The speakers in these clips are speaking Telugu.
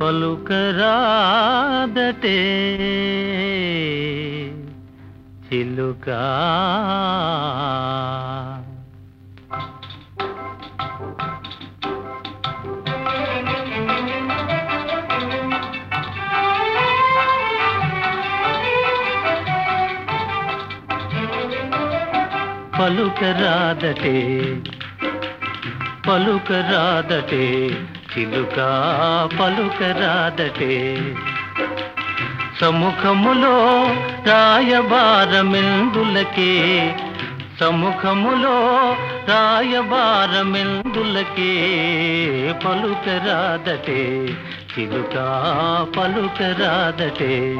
పలుకరాదటే. చిలుక. పలుకరాదటే. పలుకరాదటే. చిలుక పలుకరాదటే. సముఖములో రాయబారమెందులకే. సముఖములో రాయబారమెందులకే పలుకరాదటే. చిలుక పలుకరాదటే.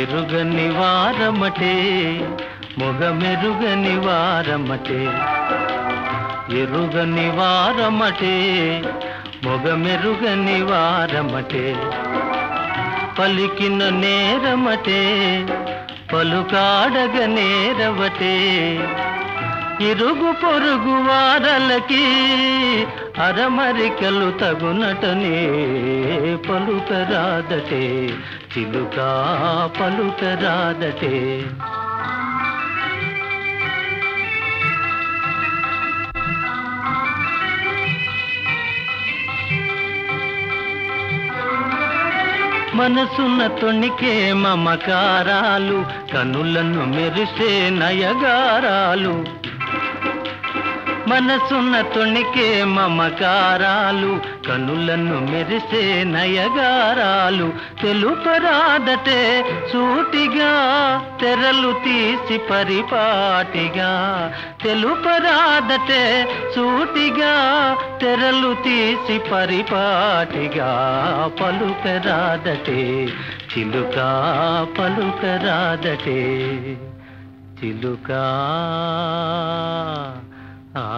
ఎరుగని వారమటే మొగమెరుగని వారమటే. ఎరుగని వారమటే మొగమెరుగని వారమటే పలికిన నేరమటే పలుకాడగ నేరవటే. ఇరుగు పొరుగు వారలకి అరమరికలు తగునటనే పలుకరాదటే చిలుక పలుకరాదటే. మనసున్న తొణికే మమకారాలు కనులను మెరిసే నయగారాలు. మనసున్న తొణికే మమకారాలు కనులను మెరిసే నయగారాలు. తెలుపరాదటే సూటిగా తెరలు తీసి పరిపాటిగా తెలుపరాదటే సూటిగా తెరలు తీసి పరిపాటిగా పలుకరాదటే చిలుక పలుకరాదటే చిలుక ఆ